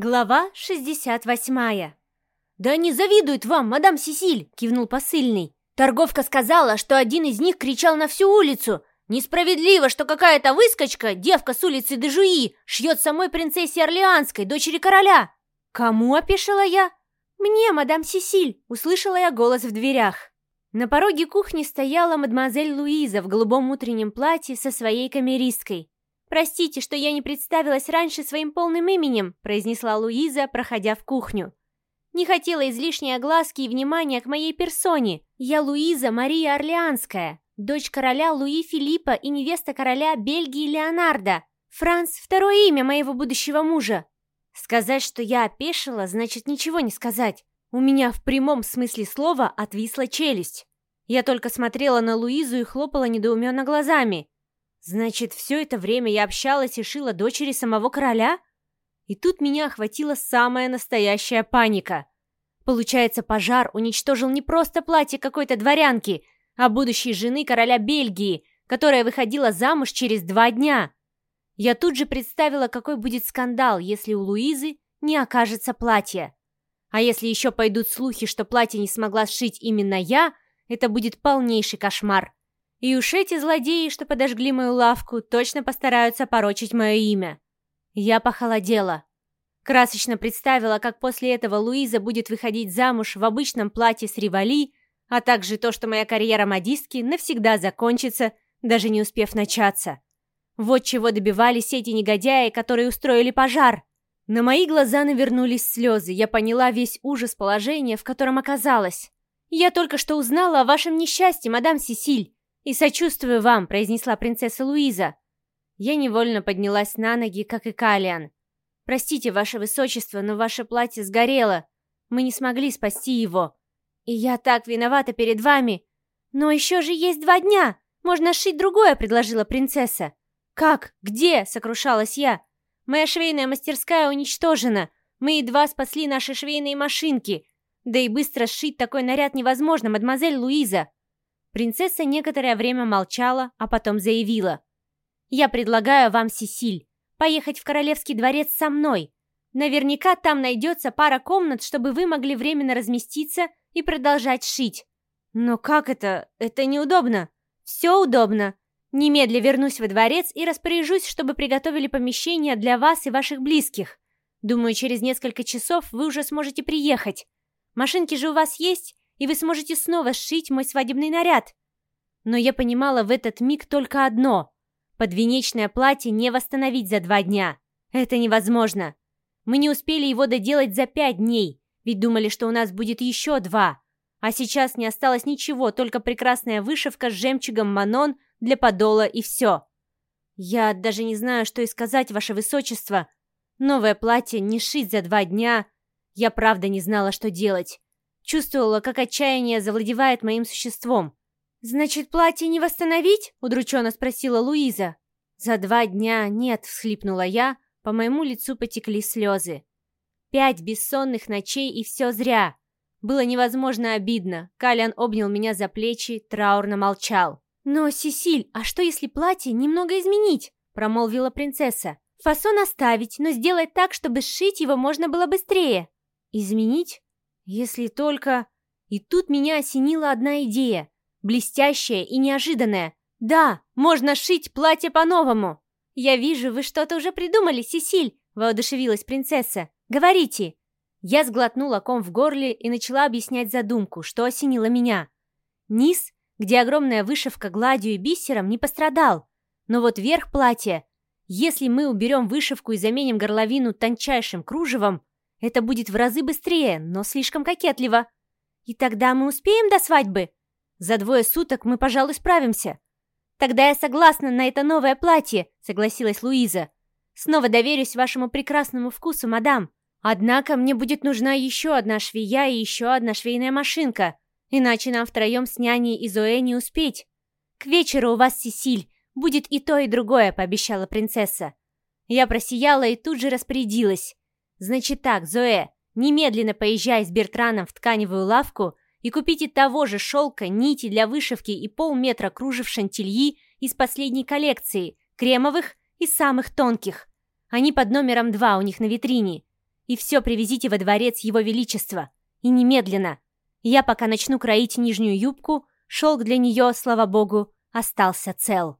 Глава 68 «Да не завидует вам, мадам Сесиль!» — кивнул посыльный. Торговка сказала, что один из них кричал на всю улицу. «Несправедливо, что какая-то выскочка, девка с улицы Дежуи, шьет самой принцессе Орлеанской, дочери короля!» «Кому?» — опешила я. «Мне, мадам Сесиль!» — услышала я голос в дверях. На пороге кухни стояла мадемуазель Луиза в голубом утреннем платье со своей камеристкой. «Простите, что я не представилась раньше своим полным именем», произнесла Луиза, проходя в кухню. «Не хотела излишней огласки и внимания к моей персоне. Я Луиза Мария Орлеанская, дочь короля Луи Филиппа и невеста короля Бельгии Леонардо. Франц — второе имя моего будущего мужа». Сказать, что я опешила, значит ничего не сказать. У меня в прямом смысле слова отвисла челюсть. Я только смотрела на Луизу и хлопала недоуменно глазами. Значит, все это время я общалась и шила дочери самого короля? И тут меня охватила самая настоящая паника. Получается, пожар уничтожил не просто платье какой-то дворянки, а будущей жены короля Бельгии, которая выходила замуж через два дня. Я тут же представила, какой будет скандал, если у Луизы не окажется платья. А если еще пойдут слухи, что платье не смогла сшить именно я, это будет полнейший кошмар. И уж эти злодеи, что подожгли мою лавку, точно постараются порочить мое имя. Я похолодела. Красочно представила, как после этого Луиза будет выходить замуж в обычном платье с ривали, а также то, что моя карьера модистки навсегда закончится, даже не успев начаться. Вот чего добивались эти негодяи, которые устроили пожар. На мои глаза навернулись слезы, я поняла весь ужас положения, в котором оказалась. «Я только что узнала о вашем несчастье, мадам Сесиль. «И сочувствую вам», — произнесла принцесса Луиза. Я невольно поднялась на ноги, как и Калиан. «Простите, ваше высочество, но ваше платье сгорело. Мы не смогли спасти его. И я так виновата перед вами. Но еще же есть два дня. Можно сшить другое», — предложила принцесса. «Как? Где?» — сокрушалась я. «Моя швейная мастерская уничтожена. Мы едва спасли наши швейные машинки. Да и быстро сшить такой наряд невозможно, мадемуазель Луиза». Принцесса некоторое время молчала, а потом заявила. «Я предлагаю вам, Сесиль, поехать в королевский дворец со мной. Наверняка там найдется пара комнат, чтобы вы могли временно разместиться и продолжать шить». «Но как это? Это неудобно». «Все удобно. Немедля вернусь во дворец и распоряжусь, чтобы приготовили помещение для вас и ваших близких. Думаю, через несколько часов вы уже сможете приехать. Машинки же у вас есть? И вы сможете снова сшить мой свадебный наряд. Но я понимала в этот миг только одно. Подвенечное платье не восстановить за два дня. Это невозможно. Мы не успели его доделать за пять дней, ведь думали, что у нас будет еще два. А сейчас не осталось ничего, только прекрасная вышивка с жемчугом Манон для подола и все. Я даже не знаю, что и сказать, ваше высочество. Новое платье не шить за два дня. Я правда не знала, что делать. Чувствовала, как отчаяние завладевает моим существом. «Значит, платье не восстановить?» — удрученно спросила Луиза. «За два дня нет», — всхлипнула я, по моему лицу потекли слезы. Пять бессонных ночей, и все зря. Было невозможно обидно. Калиан обнял меня за плечи, траурно молчал. «Но, Сесиль, а что если платье немного изменить?» — промолвила принцесса. «Фасон оставить, но сделать так, чтобы сшить его можно было быстрее». «Изменить? Если только... И тут меня осенила одна идея, блестящая и неожиданная. Да, можно шить платье по-новому. Я вижу, вы что-то уже придумали, Сесиль, воодушевилась принцесса. Говорите. Я сглотнула ком в горле и начала объяснять задумку, что осенило меня. Низ, где огромная вышивка гладью и бисером, не пострадал. Но вот верх платья, если мы уберем вышивку и заменим горловину тончайшим кружевом, это будет в разы быстрее, но слишком кокетливо. И тогда мы успеем до свадьбы? За двое суток мы, пожалуй, справимся. Тогда я согласна на это новое платье, согласилась Луиза. Снова доверюсь вашему прекрасному вкусу, мадам. Однако мне будет нужна еще одна швея и еще одна швейная машинка, иначе нам втроем с няней и Зоэ не успеть. К вечеру у вас, Сесиль, будет и то, и другое, пообещала принцесса. Я просияла и тут же распорядилась. Значит так, Зоэ, немедленно поезжай с Бертраном в тканевую лавку и купите того же шелка, нити для вышивки и полметра кружев шантильи из последней коллекции, кремовых и самых тонких. Они под номером два у них на витрине. и все привезите во дворец его величества. И немедленно. Я пока начну кроить нижнюю юбку, шелк для нее, слава богу, остался цел.